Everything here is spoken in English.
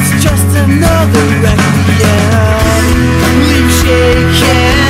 it's just another wreck, yeah. Leave shaking.